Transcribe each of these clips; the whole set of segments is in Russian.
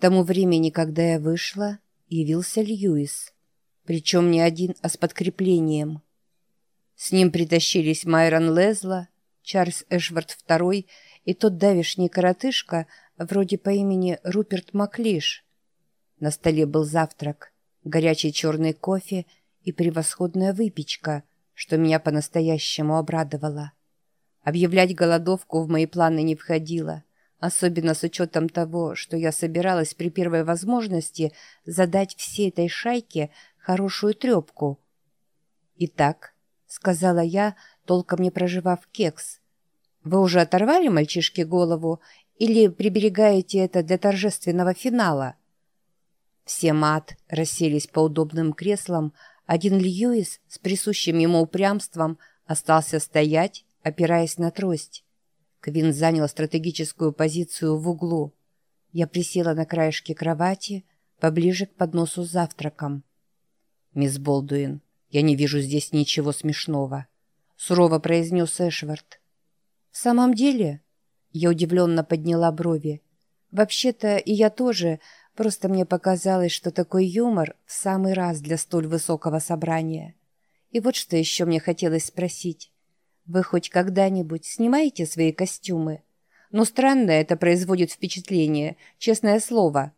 тому времени, когда я вышла, явился Льюис. Причем не один, а с подкреплением. С ним притащились Майрон Лезла, Чарльз Эшвард II и тот давишний коротышка, вроде по имени Руперт Маклиш. На столе был завтрак, горячий черный кофе и превосходная выпечка, что меня по-настоящему обрадовало. Объявлять голодовку в мои планы не входило, особенно с учетом того, что я собиралась при первой возможности задать всей этой шайке хорошую трепку. «Итак», — сказала я, толком не проживав кекс, — «вы уже оторвали мальчишке голову или приберегаете это для торжественного финала?» Все мат расселись по удобным креслам, один Льюис с присущим ему упрямством остался стоять, опираясь на трость. Квин занял стратегическую позицию в углу. Я присела на краешке кровати, поближе к подносу с завтраком. «Мисс Болдуин, я не вижу здесь ничего смешного», — сурово произнес Эшвард. «В самом деле?» — я удивленно подняла брови. «Вообще-то и я тоже, просто мне показалось, что такой юмор в самый раз для столь высокого собрания. И вот что еще мне хотелось спросить. Вы хоть когда-нибудь снимаете свои костюмы? Ну, странно это производит впечатление, честное слово.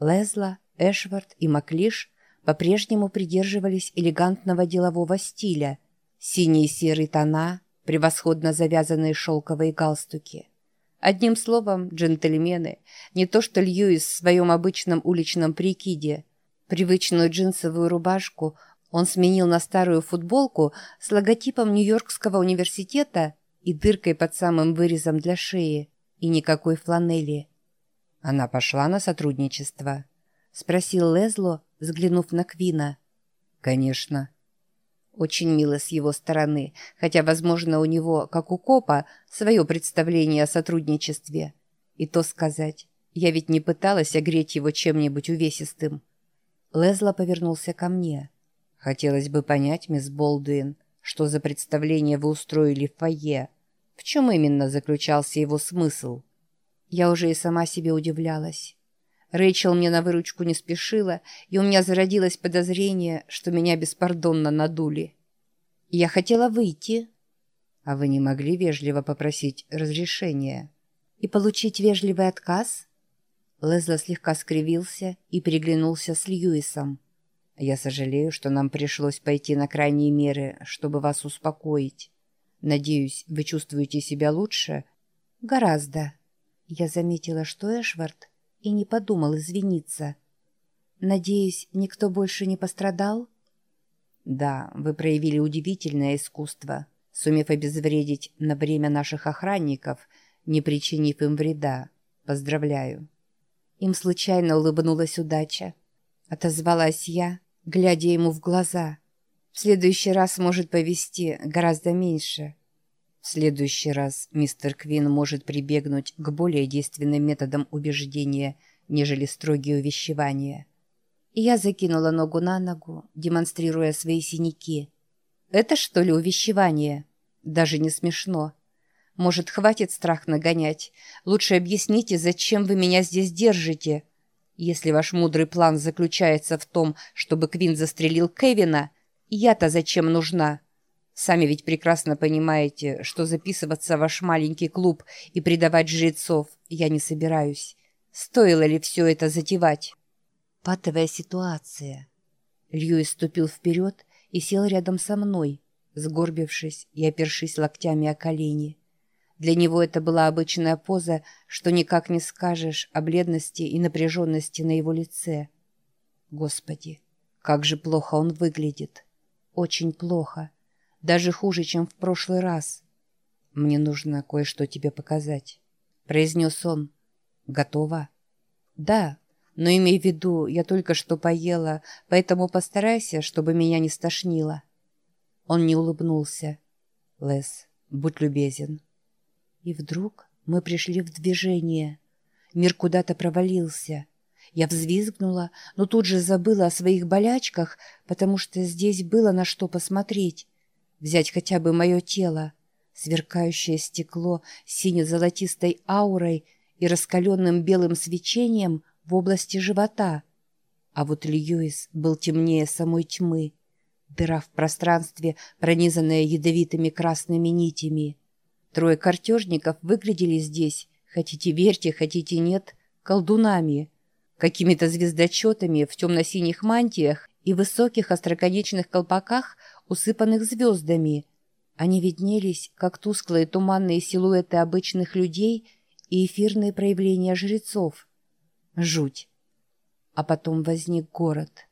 Лезла, Эшвард и Маклиш по-прежнему придерживались элегантного делового стиля. Синие и серые тона, превосходно завязанные шелковые галстуки. Одним словом, джентльмены, не то что Льюис в своем обычном уличном прикиде. Привычную джинсовую рубашку он сменил на старую футболку с логотипом Нью-Йоркского университета и дыркой под самым вырезом для шеи, и никакой фланели. Она пошла на сотрудничество. Спросил Лезло, взглянув на Квина. «Конечно». Очень мило с его стороны, хотя, возможно, у него, как у копа, свое представление о сотрудничестве. И то сказать, я ведь не пыталась огреть его чем-нибудь увесистым. Лезло повернулся ко мне. Хотелось бы понять, мисс Болдуин, что за представление вы устроили в фойе. В чем именно заключался его смысл? Я уже и сама себе удивлялась. Рэйчел мне на выручку не спешила, и у меня зародилось подозрение, что меня беспардонно надули. Я хотела выйти. А вы не могли вежливо попросить разрешения? И получить вежливый отказ? Лезла слегка скривился и переглянулся с Льюисом. Я сожалею, что нам пришлось пойти на крайние меры, чтобы вас успокоить. Надеюсь, вы чувствуете себя лучше? Гораздо. Я заметила, что Эшвард и не подумал извиниться. Надеюсь, никто больше не пострадал? Да, вы проявили удивительное искусство, сумев обезвредить на время наших охранников, не причинив им вреда. Поздравляю. Им случайно улыбнулась удача. Отозвалась я, глядя ему в глаза. В следующий раз может повести гораздо меньше. В следующий раз мистер Квин может прибегнуть к более действенным методам убеждения, нежели строгие увещевания. И я закинула ногу на ногу, демонстрируя свои синяки. Это что ли увещевание? Даже не смешно. Может, хватит страх нагонять? Лучше объясните, зачем вы меня здесь держите?» Если ваш мудрый план заключается в том, чтобы Квин застрелил Кевина, я-то зачем нужна? Сами ведь прекрасно понимаете, что записываться в ваш маленький клуб и предавать жрецов я не собираюсь. Стоило ли все это затевать? Патовая ситуация. Льюис ступил вперед и сел рядом со мной, сгорбившись и опершись локтями о колени. Для него это была обычная поза, что никак не скажешь о бледности и напряженности на его лице. Господи, как же плохо он выглядит. Очень плохо. Даже хуже, чем в прошлый раз. «Мне нужно кое-что тебе показать», — произнес он. «Готова?» «Да, но имей в виду, я только что поела, поэтому постарайся, чтобы меня не стошнило». Он не улыбнулся. «Лес, будь любезен». И вдруг мы пришли в движение. Мир куда-то провалился. Я взвизгнула, но тут же забыла о своих болячках, потому что здесь было на что посмотреть. Взять хотя бы мое тело, сверкающее стекло сине-золотистой аурой и раскаленным белым свечением в области живота. А вот Льюис был темнее самой тьмы. Дыра в пространстве, пронизанная ядовитыми красными нитями. Трое картежников выглядели здесь, хотите верьте, хотите нет, колдунами. Какими-то звездочетами в темно-синих мантиях и высоких остроконечных колпаках, усыпанных звездами. Они виднелись, как тусклые туманные силуэты обычных людей и эфирные проявления жрецов. Жуть. А потом возник город.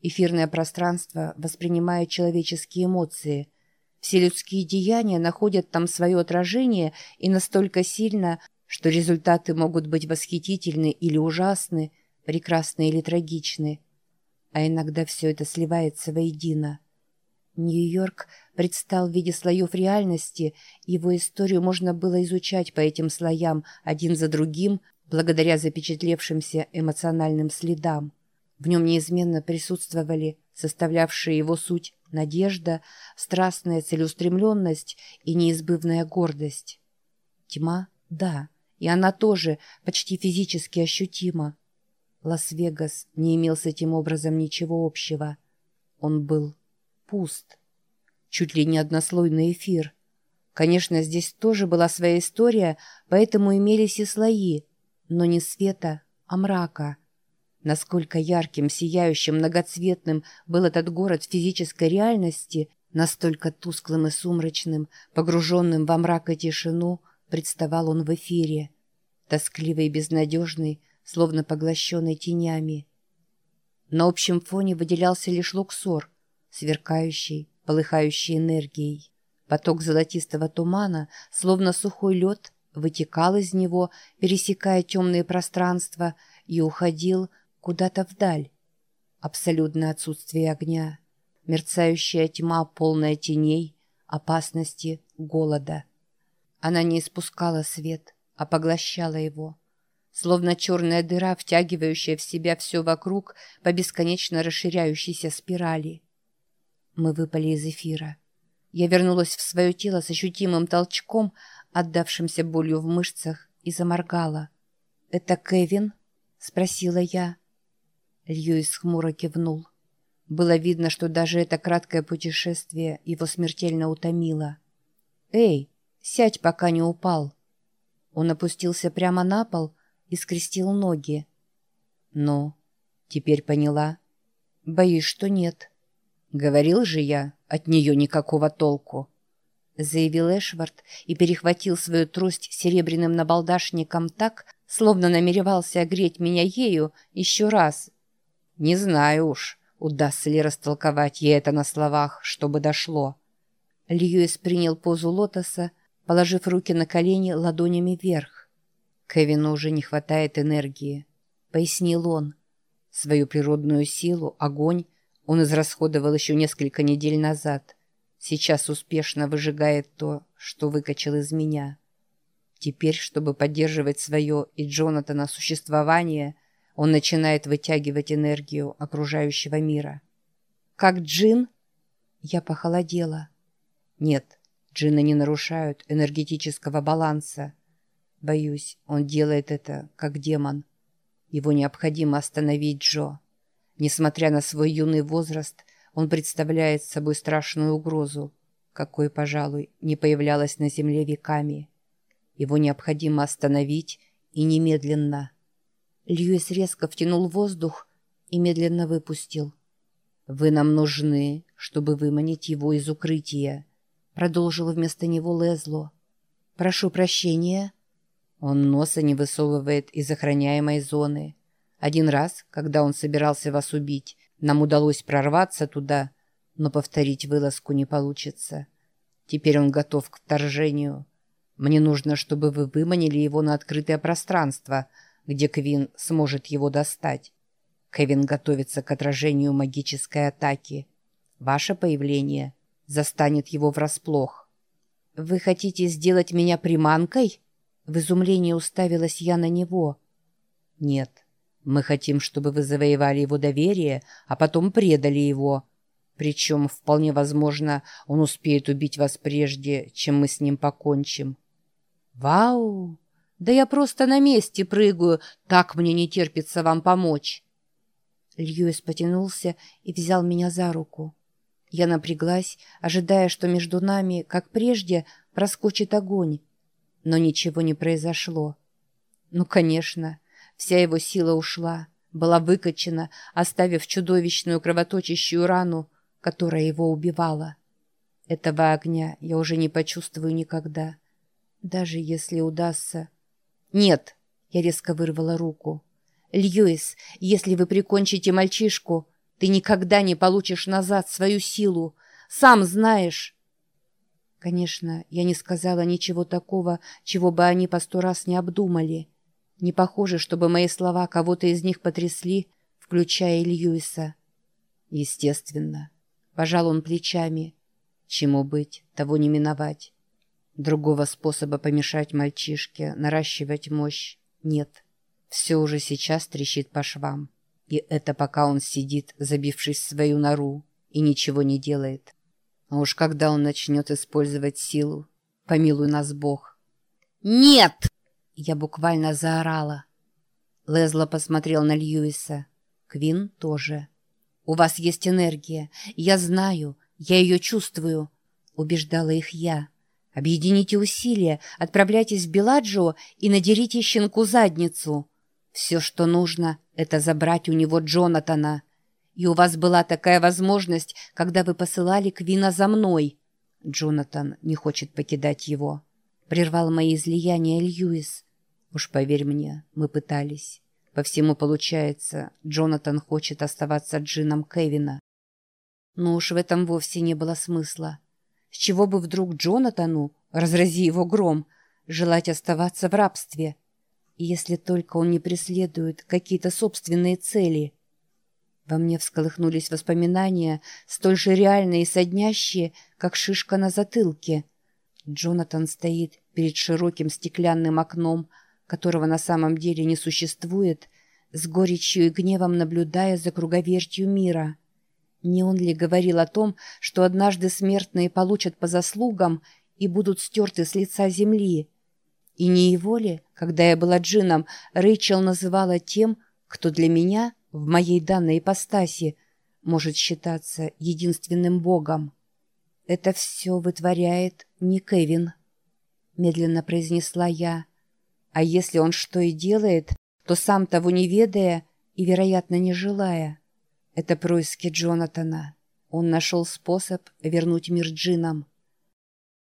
Эфирное пространство воспринимает человеческие эмоции. Все людские деяния находят там свое отражение и настолько сильно, что результаты могут быть восхитительны или ужасны, прекрасны или трагичны. А иногда все это сливается воедино. Нью-Йорк предстал в виде слоев реальности, его историю можно было изучать по этим слоям один за другим, благодаря запечатлевшимся эмоциональным следам. В нем неизменно присутствовали составлявшие его суть надежда, страстная целеустремленность и неизбывная гордость. Тьма — да, и она тоже почти физически ощутима. Лас-Вегас не имел с этим образом ничего общего. Он был пуст. Чуть ли не однослойный эфир. Конечно, здесь тоже была своя история, поэтому имелись и слои, но не света, а мрака. Насколько ярким, сияющим, многоцветным был этот город в физической реальности, настолько тусклым и сумрачным, погруженным во мрак и тишину, представал он в эфире. Тоскливый и безнадежный, словно поглощенный тенями. На общем фоне выделялся лишь луксор, сверкающий, полыхающий энергией. Поток золотистого тумана, словно сухой лед, вытекал из него, пересекая темные пространства, и уходил куда-то вдаль. Абсолютное отсутствие огня, мерцающая тьма, полная теней, опасности, голода. Она не испускала свет, а поглощала его, словно черная дыра, втягивающая в себя все вокруг по бесконечно расширяющейся спирали. Мы выпали из эфира. Я вернулась в свое тело с ощутимым толчком, отдавшимся болью в мышцах, и заморгала. «Это Кевин?» — спросила я. Льюис хмуро кивнул. Было видно, что даже это краткое путешествие его смертельно утомило. «Эй, сядь, пока не упал!» Он опустился прямо на пол и скрестил ноги. «Ну, теперь поняла?» «Боюсь, что нет». «Говорил же я, от нее никакого толку» заявил Эшвард и перехватил свою трость серебряным набалдашником так, словно намеревался огреть меня ею еще раз. Не знаю уж, удастся ли растолковать ей это на словах, чтобы дошло. Льюис принял позу лотоса, положив руки на колени ладонями вверх. Кевину уже не хватает энергии, пояснил он. Свою природную силу, огонь, он израсходовал еще несколько недель назад — Сейчас успешно выжигает то, что выкачал из меня. Теперь, чтобы поддерживать свое и Джонатана существование, он начинает вытягивать энергию окружающего мира. «Как джин?» Я похолодела. «Нет, джины не нарушают энергетического баланса. Боюсь, он делает это как демон. Его необходимо остановить, Джо. Несмотря на свой юный возраст, он представляет собой страшную угрозу, какой, пожалуй, не появлялась на Земле веками. Его необходимо остановить и немедленно. Льюис резко втянул воздух и медленно выпустил. «Вы нам нужны, чтобы выманить его из укрытия», — продолжил вместо него Лезло. «Прошу прощения». Он носа не высовывает из охраняемой зоны. Один раз, когда он собирался вас убить, нам удалось прорваться туда, но повторить вылазку не получится. Теперь он готов к вторжению. Мне нужно, чтобы вы выманили его на открытое пространство, где Квин сможет его достать. Кевин готовится к отражению магической атаки. Ваше появление застанет его врасплох. «Вы хотите сделать меня приманкой?» В изумлении уставилась я на него. «Нет, мы хотим, чтобы вы завоевали его доверие, а потом предали его. Причем, вполне возможно, он успеет убить вас прежде, чем мы с ним покончим». «Вау!» — Да я просто на месте прыгаю, так мне не терпится вам помочь. Льюис потянулся и взял меня за руку. Я напряглась, ожидая, что между нами, как прежде, проскочит огонь. Но ничего не произошло. Ну, конечно, вся его сила ушла, была выкачена, оставив чудовищную кровоточащую рану, которая его убивала. Этого огня я уже не почувствую никогда, даже если удастся... «Нет!» — я резко вырвала руку. «Льюис, если вы прикончите мальчишку, ты никогда не получишь назад свою силу. Сам знаешь!» Конечно, я не сказала ничего такого, чего бы они по сто раз не обдумали. Не похоже, чтобы мои слова кого-то из них потрясли, включая Льюиса. Естественно. Пожал он плечами. Чему быть, того не миновать. Другого способа помешать мальчишке наращивать мощь нет. Все уже сейчас трещит по швам. И это пока он сидит, забившись в свою нору, и ничего не делает. А уж когда он начнет использовать силу, помилуй нас Бог. «Нет!» Я буквально заорала. Лезла посмотрел на Льюиса. Квин тоже. «У вас есть энергия. Я знаю. Я ее чувствую», — убеждала их я. «Объедините усилия, отправляйтесь в Беладжио и надерите щенку задницу. Все, что нужно, это забрать у него Джонатана. И у вас была такая возможность, когда вы посылали Квина за мной». Джонатан не хочет покидать его. Прервал мои излияния Льюис. Уж поверь мне, мы пытались. По всему получается, Джонатан хочет оставаться джином Кевина. Но уж в этом вовсе не было смысла. С чего бы вдруг Джонатану, разрази его гром, желать оставаться в рабстве, если только он не преследует какие-то собственные цели? Во мне всколыхнулись воспоминания, столь же реальные и соднящие, как шишка на затылке. Джонатан стоит перед широким стеклянным окном, которого на самом деле не существует, с горечью и гневом наблюдая за круговертью мира. Не он ли говорил о том, что однажды смертные получат по заслугам и будут стерты с лица земли? И не его ли, когда я была джином, Рэйчел называла тем, кто для меня, в моей данной ипостаси, может считаться единственным богом? Это все вытворяет не Кевин, медленно произнесла я. А если он что и делает, то сам того не ведая и, вероятно, не желая. Это происки Джонатана. Он нашел способ вернуть мир джинам.